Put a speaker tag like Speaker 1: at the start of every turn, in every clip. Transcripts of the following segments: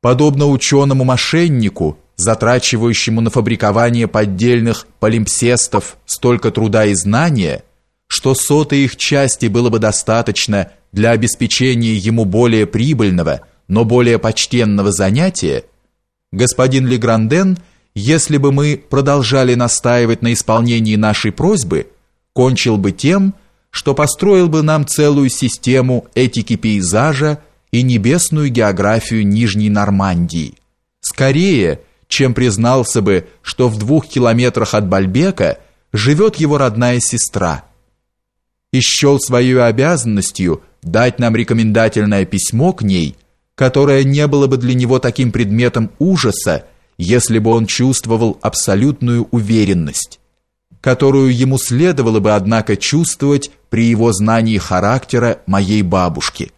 Speaker 1: Подобно ученому-мошеннику, затрачивающему на фабрикование поддельных полимпсестов столько труда и знания, что сотой их части было бы достаточно для обеспечения ему более прибыльного, но более почтенного занятия, господин Легранден, если бы мы продолжали настаивать на исполнении нашей просьбы, кончил бы тем, что построил бы нам целую систему этики пейзажа и небесную географию Нижней Нормандии. Скорее, чем признался бы, что в двух километрах от Бальбека живет его родная сестра. И счел своей обязанностью дать нам рекомендательное письмо к ней, которое не было бы для него таким предметом ужаса, если бы он чувствовал абсолютную уверенность которую ему следовало бы, однако, чувствовать при его знании характера моей бабушки,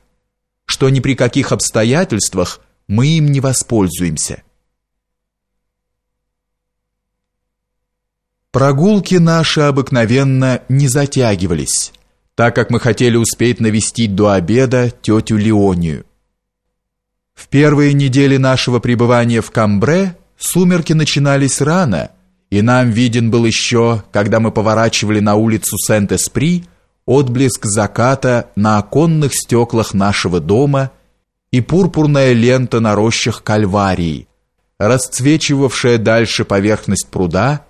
Speaker 1: что ни при каких обстоятельствах мы им не воспользуемся. Прогулки наши обыкновенно не затягивались, так как мы хотели успеть навестить до обеда тетю Леонию. В первые недели нашего пребывания в Камбре сумерки начинались рано – и нам виден был еще, когда мы поворачивали на улицу Сент-Эспри, отблеск заката на оконных стеклах нашего дома и пурпурная лента на рощах Кальварии, расцвечивавшая дальше поверхность пруда,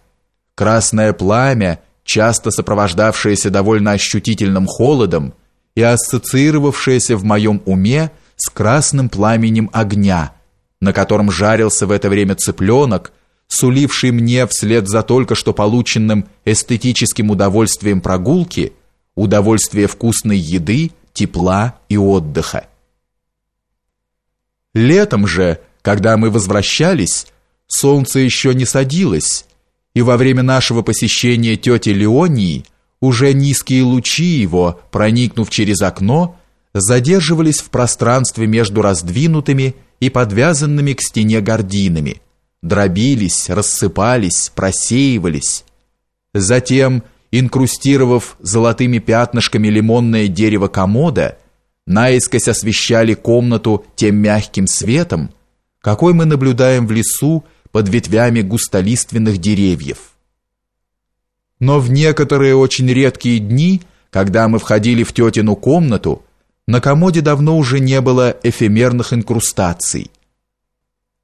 Speaker 1: красное пламя, часто сопровождавшееся довольно ощутительным холодом и ассоциировавшееся в моем уме с красным пламенем огня, на котором жарился в это время цыпленок, суливший мне вслед за только что полученным эстетическим удовольствием прогулки, удовольствие вкусной еды, тепла и отдыха. Летом же, когда мы возвращались, солнце еще не садилось, и во время нашего посещения тети Леонии уже низкие лучи его, проникнув через окно, задерживались в пространстве между раздвинутыми и подвязанными к стене гардинами – дробились, рассыпались, просеивались. Затем, инкрустировав золотыми пятнышками лимонное дерево комода, наискось освещали комнату тем мягким светом, какой мы наблюдаем в лесу под ветвями густолиственных деревьев. Но в некоторые очень редкие дни, когда мы входили в тетину комнату, на комоде давно уже не было эфемерных инкрустаций –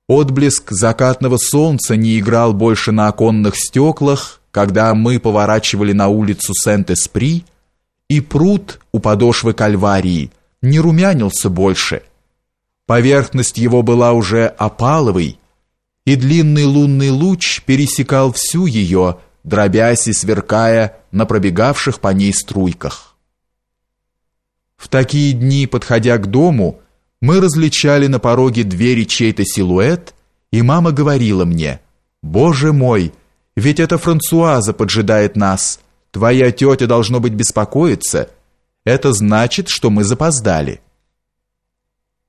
Speaker 1: Отблеск закатного солнца не играл больше на оконных стеклах, когда мы поворачивали на улицу Сент-Эспри, и пруд у подошвы Кальварии не румянился больше. Поверхность его была уже опаловой, и длинный лунный луч пересекал всю ее, дробясь и сверкая на пробегавших по ней струйках. В такие дни, подходя к дому, мы различали на пороге двери чей-то силуэт, и мама говорила мне, «Боже мой, ведь это Франсуаза поджидает нас. Твоя тетя должно быть беспокоиться. Это значит, что мы запоздали».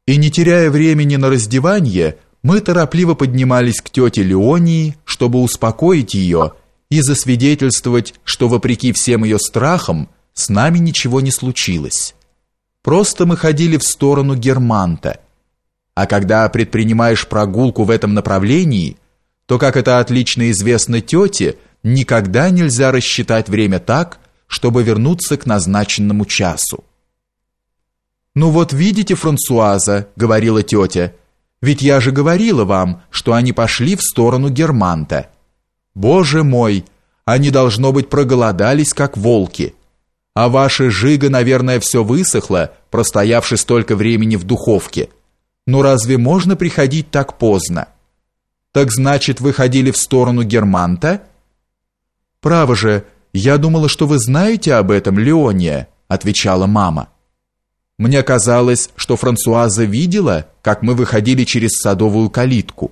Speaker 1: И не теряя времени на раздевание, мы торопливо поднимались к тете Леонии, чтобы успокоить ее и засвидетельствовать, что вопреки всем ее страхам с нами ничего не случилось. Просто мы ходили в сторону Германта. А когда предпринимаешь прогулку в этом направлении, то, как это отлично известно тете, никогда нельзя рассчитать время так, чтобы вернуться к назначенному часу. «Ну вот видите, Франсуаза», — говорила тетя, «ведь я же говорила вам, что они пошли в сторону Германта. Боже мой, они, должно быть, проголодались, как волки». А ваша жига, наверное, все высохло, простоявши столько времени в духовке. Но разве можно приходить так поздно? Так значит, вы ходили в сторону Германта? Право же, я думала, что вы знаете об этом, Леония, отвечала мама. Мне казалось, что Франсуаза видела, как мы выходили через садовую калитку.